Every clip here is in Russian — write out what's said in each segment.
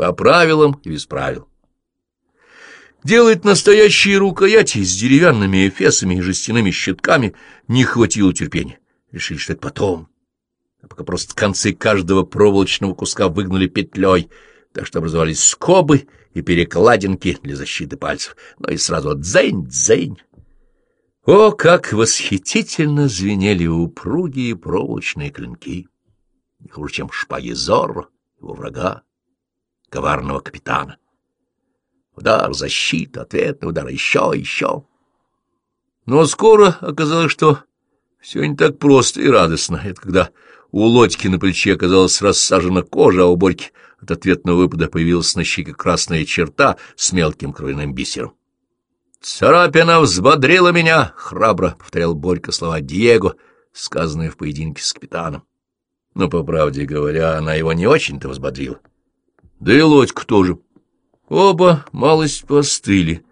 По правилам и без правил. Делать настоящие рукояти с деревянными эфесами и жестяными щитками не хватило терпения. Решили, что это потом. А пока просто концы каждого проволочного куска выгнули петлей, так что образовались скобы и перекладинки для защиты пальцев. Ну и сразу дзень-дзень. О, как восхитительно звенели упругие проволочные клинки! Не хуже, чем шпаги Зорро, его врага, коварного капитана. Удар, защита, ответный удар, еще, еще. Но скоро оказалось, что все не так просто и радостно. Это когда у Лодьки на плече оказалась рассажена кожа, а у Борьки от ответного выпада появилась на щеке красная черта с мелким кровяным бисером. «Царапина взбодрила меня!» — храбро повторял Борька слова Диего, сказанные в поединке с капитаном. Но, по правде говоря, она его не очень-то взбодрила. Да и Лодька тоже. Оба малость постыли,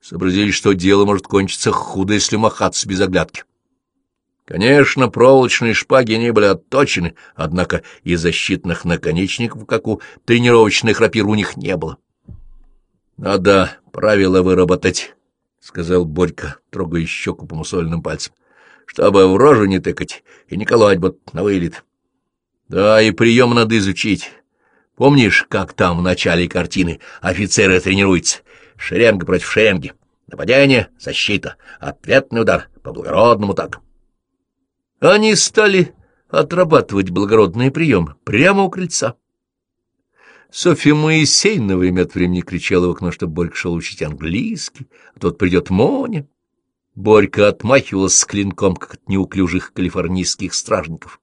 сообразили, что дело может кончиться худо, если махаться без оглядки. Конечно, проволочные шпаги не были отточены, однако и защитных наконечников, как у тренировочных рапир, у них не было. — Надо правила выработать, — сказал Борька, трогая щеку по мусольным пальцам, — чтобы в рожу не тыкать и не колоть вот на вылет. Да, и прием надо изучить. Помнишь, как там в начале картины офицеры тренируются? Шеренга против шеренги. Нападение, защита, ответный удар, по-благородному так. Они стали отрабатывать благородные приемы прямо у крыльца. Софья Моисеевна время от времени кричала в окно, что Борька шел учить английский, а тут придет Моня. Борька отмахивалась с клинком, как от неуклюжих калифорнийских стражников.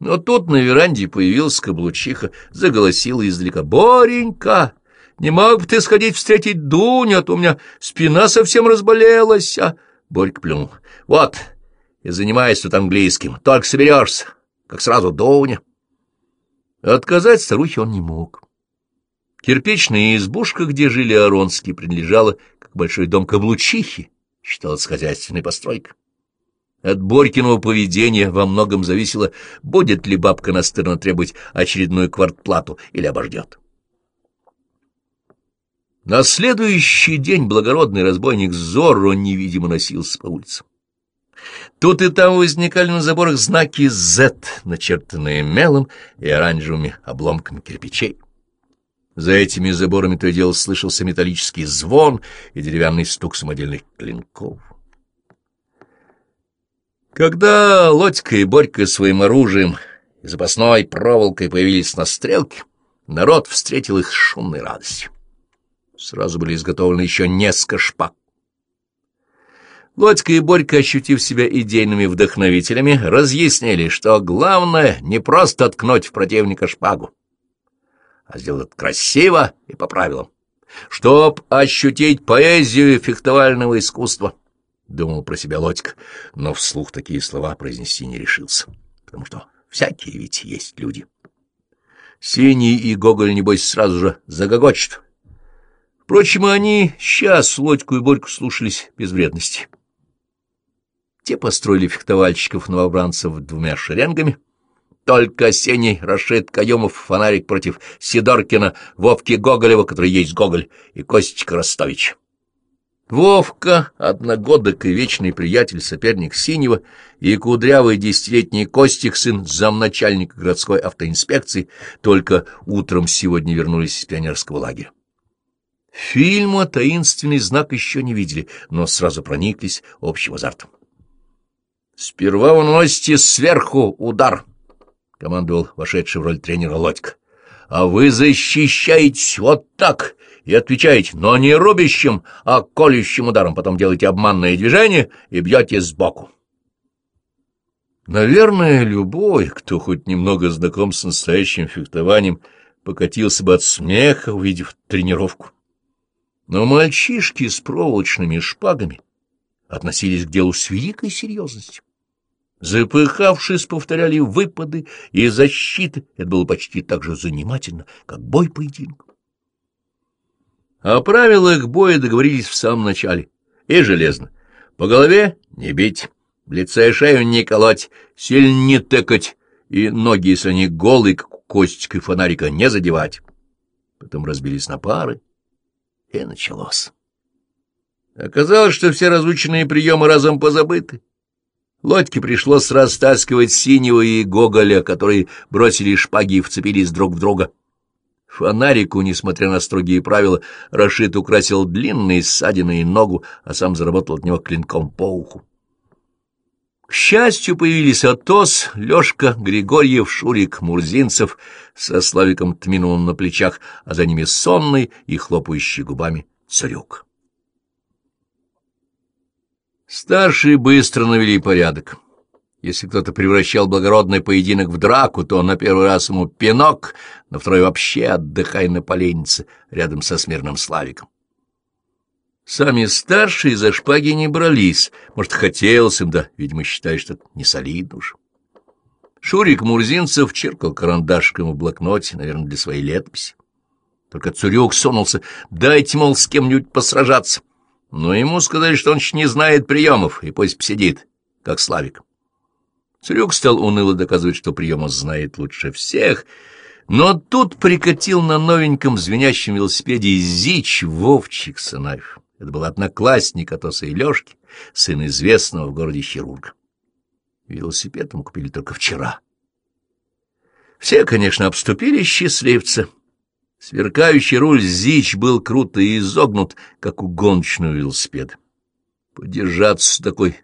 Но тут на веранде появилась каблучиха, заголосила издалека. «Боренька, не мог бы ты сходить встретить Дуню, а то у меня спина совсем разболелась!» а Борька плюнул. «Вот, и занимайся тут английским, только соберешься, как сразу Дуня». Отказать старухе он не мог. Кирпичная избушка, где жили Аронские, принадлежала, как большой дом каблучихи, считалась хозяйственной постройкой. От Борькиного поведения во многом зависело, будет ли бабка настырно требовать очередную квартплату или обождет. На следующий день благородный разбойник Зорро невидимо носился по улицам. Тут и там возникали на заборах знаки «Z», начертанные мелом и оранжевыми обломками кирпичей. За этими заборами то и дело слышался металлический звон и деревянный стук самодельных клинков. Когда Лодька и Борька своим оружием и запасной проволокой появились на стрелке, народ встретил их с шумной радостью. Сразу были изготовлены еще несколько шпаг. Лодька и Борька, ощутив себя идейными вдохновителями, разъяснили, что главное не просто ткнуть в противника шпагу, а сделать красиво и по правилам, чтоб ощутить поэзию фехтовального искусства. — думал про себя Лодька, но вслух такие слова произнести не решился, потому что всякие ведь есть люди. Синий и Гоголь, небось, сразу же загогочут. Впрочем, они сейчас Лодьку и Борьку слушались без вредности. Те построили фехтовальщиков-новобранцев двумя шеренгами. Только Сений, Рашид Каемов, фонарик против Сидоркина, Вовки Гоголева, который есть Гоголь, и Костика Ростович. Вовка, одногодок и вечный приятель, соперник Синего, и кудрявый десятилетний Костик, сын замначальника городской автоинспекции, только утром сегодня вернулись из пионерского лагеря. Фильма «Таинственный знак» еще не видели, но сразу прониклись общим азартом. «Сперва вы наносите сверху удар», — командовал вошедший в роль тренера Лодька. «А вы защищаетесь вот так и отвечаете, но не рубящим, а колющим ударом. Потом делаете обманное движение и бьете сбоку. Наверное, любой, кто хоть немного знаком с настоящим фехтованием, покатился бы от смеха, увидев тренировку. Но мальчишки с проволочными шпагами относились к делу с великой серьезностью. Запыхавшись, повторяли выпады и защиты. Это было почти так же занимательно, как бой поединка. О правилах боя договорились в самом начале. И железно. По голове не бить, в лице и шею не колоть, сильно не тыкать, и ноги, если они голые, как и фонарика, не задевать. потом разбились на пары, и началось. Оказалось, что все разученные приемы разом позабыты. Лодьке пришлось растаскивать Синего и Гоголя, которые бросили шпаги и вцепились друг в друга. Фонарику, несмотря на строгие правила, Рашид украсил длинные ссадины и ногу, а сам заработал от него клинком по уху. К счастью, появились Атос, Лёшка, Григорьев, Шурик, Мурзинцев со Славиком Тминовым на плечах, а за ними сонный и хлопающий губами Царюк. Старшие быстро навели порядок. Если кто-то превращал благородный поединок в драку, то на первый раз ему пинок, на второй вообще отдыхай на поленнице рядом со смирным Славиком. Сами старшие за шпаги не брались, может, хотелось им, да, видимо, считали, что это не солидно уж. Шурик Мурзинцев черкал карандашком в блокноте, наверное, для своей летописи. Только Цурюк сунулся, дайте, мол, с кем-нибудь посражаться. Но ему сказали, что он еще не знает приемов, и пусть посидит, как Славик. Царюк стал уныло доказывать, что приемов знает лучше всех, но тут прикатил на новеньком звенящем велосипеде Зич Вовчик Санаев. Это был одноклассник Атоса и Лёшки, сын известного в городе хирурга. Велосипед ему купили только вчера. Все, конечно, обступили счастливца. Сверкающий руль Зич был круто изогнут, как у гоночного велосипеда. Подержаться такой,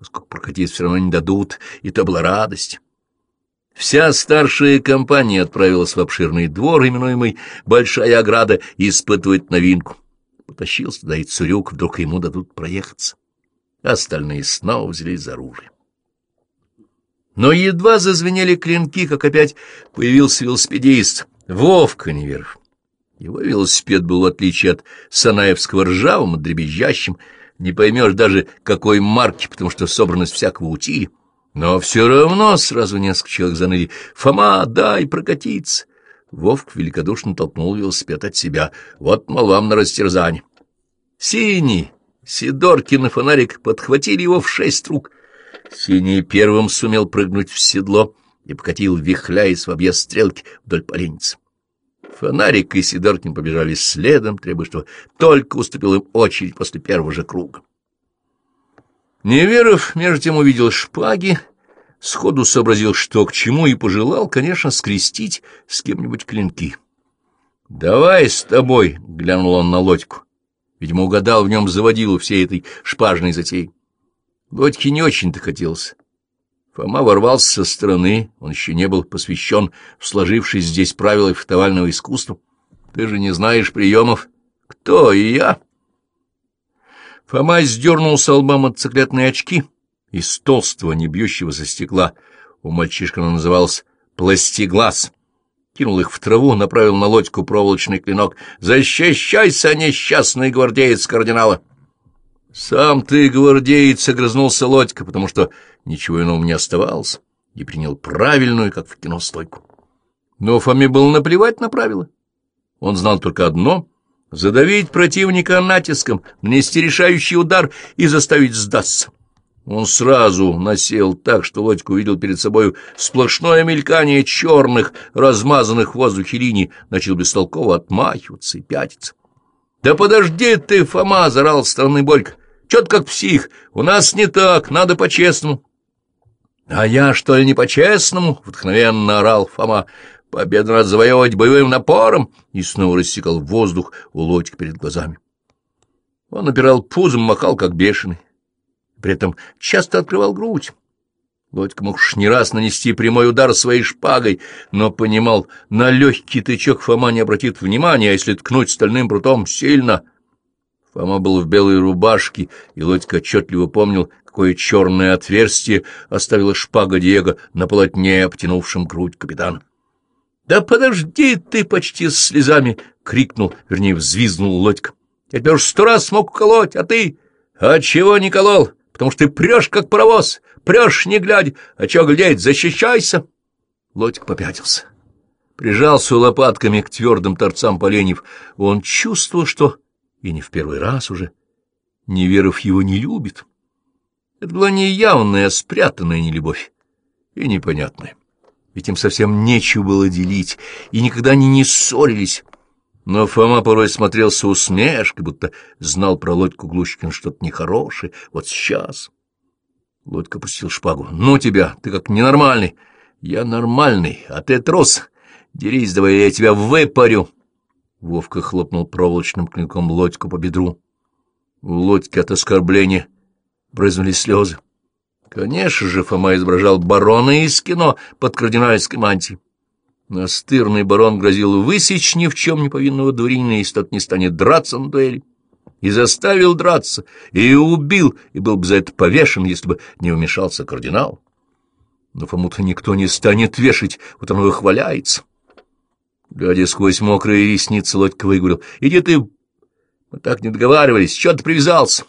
поскольку прокатить все равно не дадут, и то была радость. Вся старшая компания отправилась в обширный двор, именуемый «Большая ограда», испытывать новинку. Потащился туда и Цурюк, вдруг ему дадут проехаться. Остальные снова взялись за оружие. Но едва зазвенели клинки, как опять появился велосипедист — Вовка Неверов. Его велосипед был, в отличие от Санаевского, ржавым дребезжащим, не поймешь даже, какой марки, потому что собранность всякого утили. Но все равно сразу несколько человек заныли. «Фома, дай прокатиться!» Вовк великодушно толкнул велосипед от себя. «Вот, мол, вам на растерзание!» «Синий!» Сидоркин и фонарик подхватили его в шесть рук. Синий первым сумел прыгнуть в седло и покатил, вихляясь в объезд стрелки вдоль поленницы. Фонарик и Сидоркин побежали следом, требуя, что только уступил им очередь после первого же круга. Неверов, между тем, увидел шпаги, сходу сообразил, что к чему, и пожелал, конечно, скрестить с кем-нибудь клинки. — Давай с тобой, — глянул он на лодьку. Видимо, угадал в нем заводилу всей этой шпажной затеи. Лодьке не очень-то хотелось. Фома ворвался со стороны, он еще не был посвящен в сложившись здесь правила фехтовального искусства. Ты же не знаешь приемов. Кто и я? Фома сдернул с лба мотоциклетные очки из толстого, не бьющегося стекла. У мальчишка она называлась «пластиглаз». Кинул их в траву, направил на лодьку проволочный клинок. «Защищайся, несчастный гвардеец кардинала!» «Сам ты, гвардеец!» — огрызнулся Лодька, потому что ничего иного не оставалось, и принял правильную, как в кино, стойку. Но Фоме было наплевать на правила. Он знал только одно — задавить противника натиском, нанести решающий удар и заставить сдаться. Он сразу насел так, что Лодька увидел перед собой сплошное мелькание черных, размазанных в воздухе линий, начал бестолково отмахиваться и пятиться. — Да подожди ты, Фома! — зарал странный Борька. Чё-то как псих. У нас не так, надо по-честному. — А я, что ли, не по-честному? — вдохновенно орал Фома. — Победу надо завоевывать боевым напором! И снова рассекал воздух у лодька перед глазами. Он опирал пузом, махал, как бешеный. При этом часто открывал грудь. Лодька мог уж не раз нанести прямой удар своей шпагой, но понимал, на легкий тычок Фома не обратит внимания, а если ткнуть стальным прутом сильно, Фома был в белой рубашке, и Лодька отчетливо помнил, какое черное отверстие оставила шпага Диего на полотне, обтянувшем грудь капитана. — Да подожди ты почти с слезами! — крикнул, вернее, взвизгнул Лодька. — Я тебя уж сто раз смог колоть, а ты... — А чего не колол? Потому что ты прешь, как паровоз, прешь, не глядя. А чего глядеть, защищайся! Лодька попятился. Прижался лопатками к твердым торцам поленьев. Он чувствовал, что и не в первый раз уже. Неверов его не любит. Это была не явная, а спрятанная нелюбовь, и непонятная. Ведь им совсем нечего было делить, и никогда они не ссорились. Но Фома порой смотрел с усмешкой, будто знал про Лодьку Глущкин что-то нехорошее. Вот сейчас... Лодька пустил шпагу. «Ну тебя, ты как ненормальный!» «Я нормальный, а ты трус! Дерись давай, я тебя выпарю!» Вовка хлопнул проволочным клинком Лодьку по бедру. У Лодьки от оскорбления брызнули слезы. Конечно же, Фома изображал барона из кино под кардинальской мантией. Настырный барон грозил высечь ни в чем не повинного дурина, если тот не станет драться на дуэли. И заставил драться, и убил, и был бы за это повешен, если бы не вмешался кардинал. Но Фому-то никто не станет вешать, вот он выхваляется. Глядя сквозь мокрые ресницы, Лодька выговорил. — Иди ты... Мы так не договаривались. Чего ты привязался?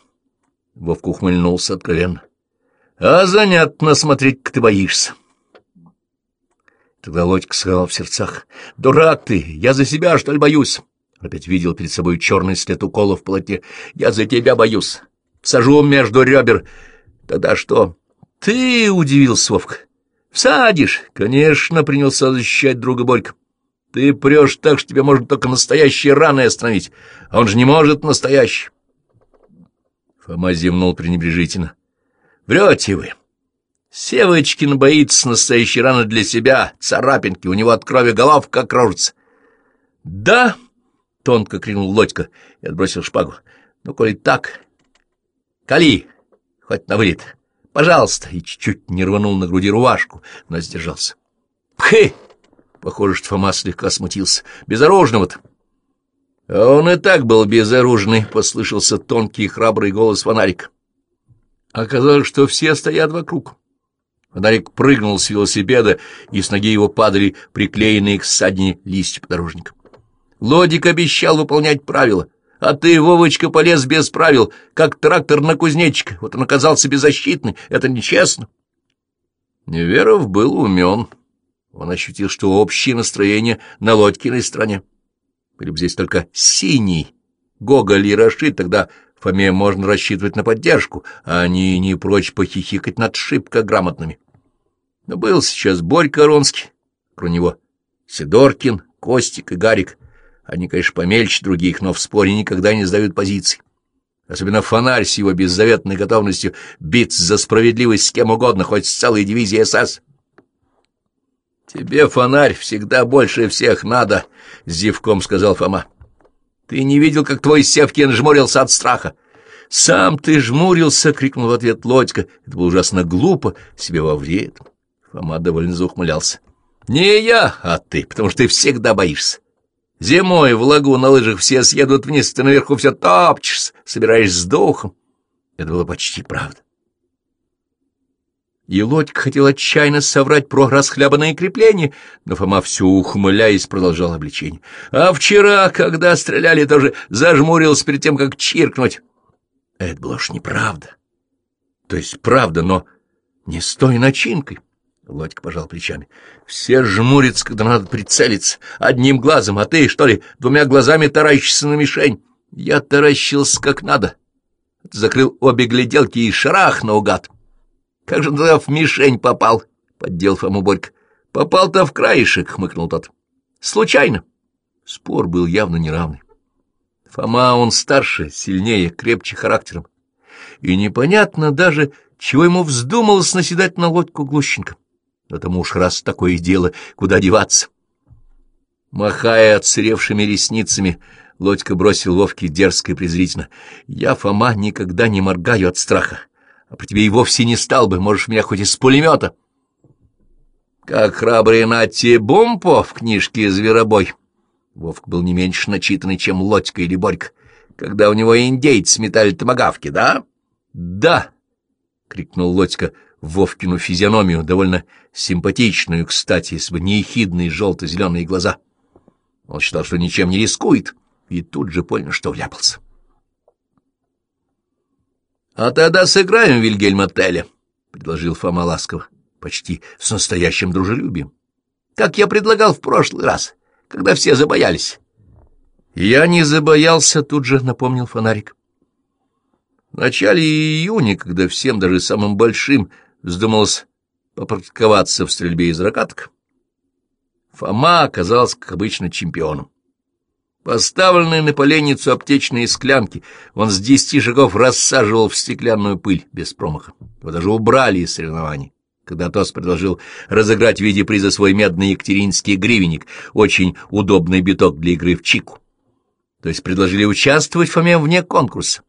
Вовка ухмыльнулся откровенно. — А занятно смотреть, как ты боишься. Тогда Лодька сказал в сердцах. — Дурак ты! Я за себя, что ли, боюсь? Опять видел перед собой черный след укола в полотне. — Я за тебя боюсь. Сажу между ребер. — Тогда что? — Ты удивился, Вовка. — Всадишь? — Конечно, принялся защищать друга Борька. — Ты прешь так, что тебя можно только настоящие раны остановить. А он же не может настоящий. Фома зевнул пренебрежительно. — Врете вы. Севочкин боится настоящей раны для себя, царапинки, у него от крови головка кружится. — Да, — тонко крикнул Лодька и отбросил шпагу. — Ну, коли так, кали, хоть на пожалуйста, и чуть-чуть не рванул на груди рубашку, но сдержался. — Пхы! Похоже, что Фома слегка смутился. — Безоружного-то! А он и так был безоружный, — послышался тонкий и храбрый голос фонарика. Оказалось, что все стоят вокруг. Фонарик прыгнул с велосипеда, и с ноги его падали приклеенные к ссадине листья подорожника. Лодик обещал выполнять правила, а ты, Вовочка, полез без правил, как трактор на кузнечика. Вот он оказался беззащитный, это нечестно. Неверов был умен. Он ощутил, что общее настроение на Лодькиной стороне. Были бы здесь только синий, Гоголь и Рашид, тогда Фоме можно рассчитывать на поддержку, а они не прочь похихикать над шибко грамотными. Но был сейчас Борька Ронский, кроме него Сидоркин, Костик и Гарик. Они, конечно, помельче других, но в споре никогда не сдают позиций. Особенно фонарь с его беззаветной готовностью биться за справедливость с кем угодно, хоть с целой дивизией СС. «Тебе, фонарь, всегда больше всех надо», — зевком сказал Фома. Ты не видел, как твой Севкин жмурился от страха? — Сам ты жмурился! — крикнул в ответ Лодька. Это было ужасно глупо, себе во вред. Фома довольно заухмылялся. — Не я, а ты, потому что ты всегда боишься. Зимой в лагу на лыжах все съедут вниз, ты наверху все топчешься, собираешься с духом. Это было почти правда. И Лодька хотел отчаянно соврать про расхлябанные крепления, но Фома все ухмыляясь продолжал обличение. А вчера, когда стреляли, тоже зажмурился перед тем, как чиркнуть. Это было уж неправда. То есть правда, но не с той начинкой. Лодька пожал плечами. Все жмурятся, когда надо прицелиться. Одним глазом, а ты, что ли, двумя глазами таращишься на мишень? Я таращился как надо. Закрыл обе гляделки и шарах наугад. Как же туда в мишень попал? — поддел Фому Борька. — Попал-то в краешек, — хмыкнул тот. — Случайно. Спор был явно неравный. Фома он старше, сильнее, крепче характером. И непонятно даже, чего ему вздумалось наседать на лодку Глущенко. Но тому уж раз такое дело, куда деваться. Махая отсыревшими ресницами, Лодька бросил Вовке дерзко и презрительно. — Я, Фома, никогда не моргаю от страха а при тебе и вовсе не стал бы, можешь меня хоть из пулемета. Как храбрый Натти Бумпо в книжке «Зверобой». Вовк был не меньше начитанный, чем Лодька или Борька, когда у него индейцы метали томагавки, да? — Да! — крикнул Лодька Вовкину физиономию, довольно симпатичную, кстати, если бы не ехидные желто-зеленые глаза. Он считал, что ничем не рискует, и тут же понял, что вляпался. — «А тогда сыграем Вильгельма Теля», — предложил Фома ласково, почти с настоящим дружелюбием. «Как я предлагал в прошлый раз, когда все забоялись». «Я не забоялся», — тут же напомнил фонарик. В начале июня, когда всем, даже самым большим, вздумалось попрактиковаться в стрельбе из ракаток, Фома оказался, как обычно, чемпионом. Поставленные на поленницу аптечные склянки он с десяти шагов рассаживал в стеклянную пыль без промаха. Его даже убрали из соревнований, когда Атос предложил разыграть в виде приза свой медный екатеринский гривенник, очень удобный биток для игры в чику. То есть предложили участвовать Фоме вне конкурса.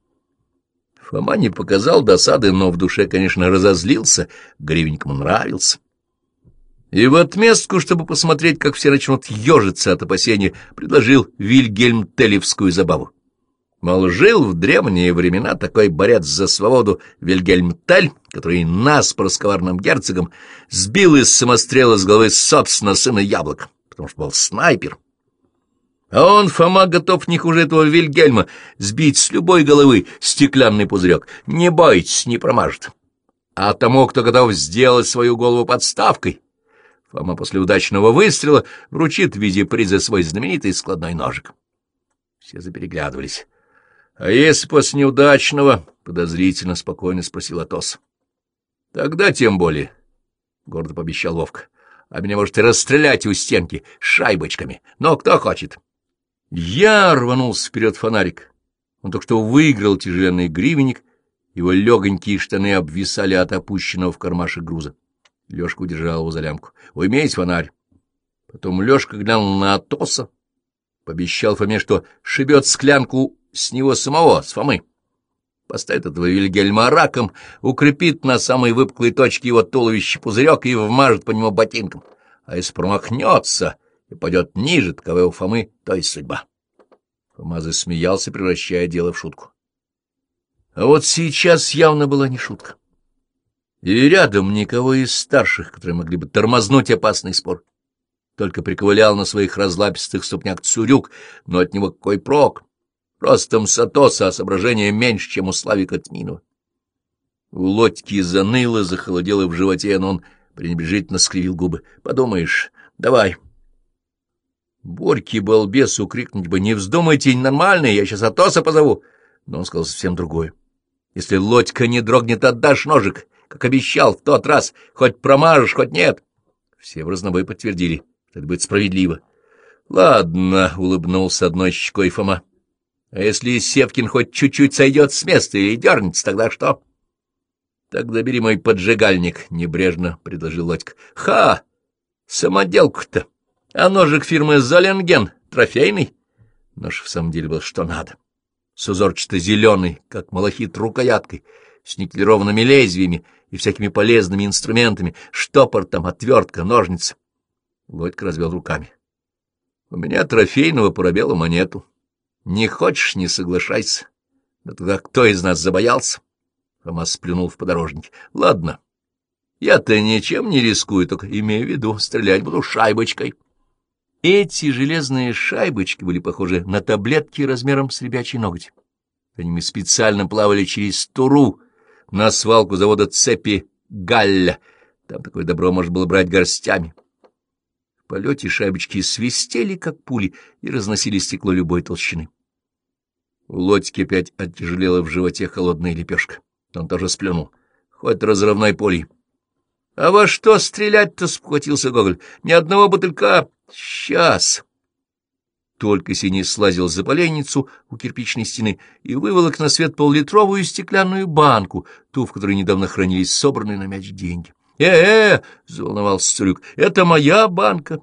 Фома не показал досады, но в душе, конечно, разозлился, гривенник ему нравился. И в отместку, чтобы посмотреть, как все начнут ежиться от опасения, предложил Вильгельм Телевскую забаву. Мол, жил в древние времена такой борец за свободу Вильгельм Тель, который нас, с коварным герцогом, сбил из самострела с головы собственно сына яблока, потому что был снайпер. А он, Фома, готов не хуже этого Вильгельма сбить с любой головы стеклянный пузырек. Не бойтесь, не промажет. А тому, кто готов сделать свою голову подставкой, Фома после удачного выстрела вручит в виде приза свой знаменитый складной ножик. Все запереглядывались. — А если после неудачного? — подозрительно спокойно спросил Атос. — Тогда тем более, — гордо пообещал Вовка. — А меня можете расстрелять у стенки шайбочками. Но кто хочет? Я рванулся вперед фонарик. Он только что выиграл тяжеленный гривенник, его легонькие штаны обвисали от опущенного в кармашек груза. Лёшка удержал его за лямку. — Уймись, фонарь. Потом Лёшка глянул на Атоса, пообещал Фоме, что шибет склянку с него самого, с Фомы. Поставит этого Вильгельма раком, укрепит на самой выпуклой точке его туловища пузырек и вмажет по нему ботинком. А если промахнется и пойдет ниже, таковой у Фомы, то есть судьба. Фома засмеялся, превращая дело в шутку. А вот сейчас явно была не шутка и рядом никого из старших, которые могли бы тормознуть опасный спор. Только приковылял на своих разлапистых ступнях Цурюк, но от него какой прок? Ростом Сатоса, а соображение меньше, чем у Славика Тминова. У Лодьки заныло, захолодело в животе, но он пренебрежительно скривил губы. «Подумаешь, давай». Борьке балбесу крикнуть бы «Не вздумайте, нормальный, я сейчас Атоса позову!» Но он сказал совсем другое. «Если Лодька не дрогнет, отдашь ножик, как обещал в тот раз, хоть промажешь, хоть нет. Все в разнобой подтвердили, что это будет справедливо. — Ладно, — улыбнулся одной щекой Фома. — А если Севкин хоть чуть-чуть сойдет с места и дернется, тогда что? — Тогда бери мой поджигальник, — небрежно предложил Лодька. — Ха! Самоделку-то! А ножик фирмы «Золенген» трофейный? Нож в самом деле был что надо. С узорчато-зеленый, как малахит рукояткой, с никелированными лезвиями и всякими полезными инструментами, штопор там, отвертка, ножницы. Лодька развел руками. — У меня трофейного пробела монету. Не хочешь — не соглашайся. Да тогда кто из нас забоялся? Фома сплюнул в подорожнике. — Ладно. Я-то ничем не рискую, только имею в виду, стрелять буду шайбочкой. Эти железные шайбочки были похожи на таблетки размером с ребячий ноготь. Они специально плавали через туру, на свалку завода цепи Галля. Там такое добро можно было брать горстями. В полете шайбочки свистели, как пули, и разносили стекло любой толщины. У Лодьки опять оттяжелела в животе холодная лепешка. Он тоже сплюнул. Хоть разрывной полей. — А во что стрелять-то? — спохватился Гоголь. — Ни одного бутылька. Сейчас только синий слазил за поленницу у кирпичной стены и выволок на свет поллитровую стеклянную банку, ту, в которой недавно хранились собранные на мяч деньги. «Э-э!» — заволновался Цурюк. «Это моя банка!»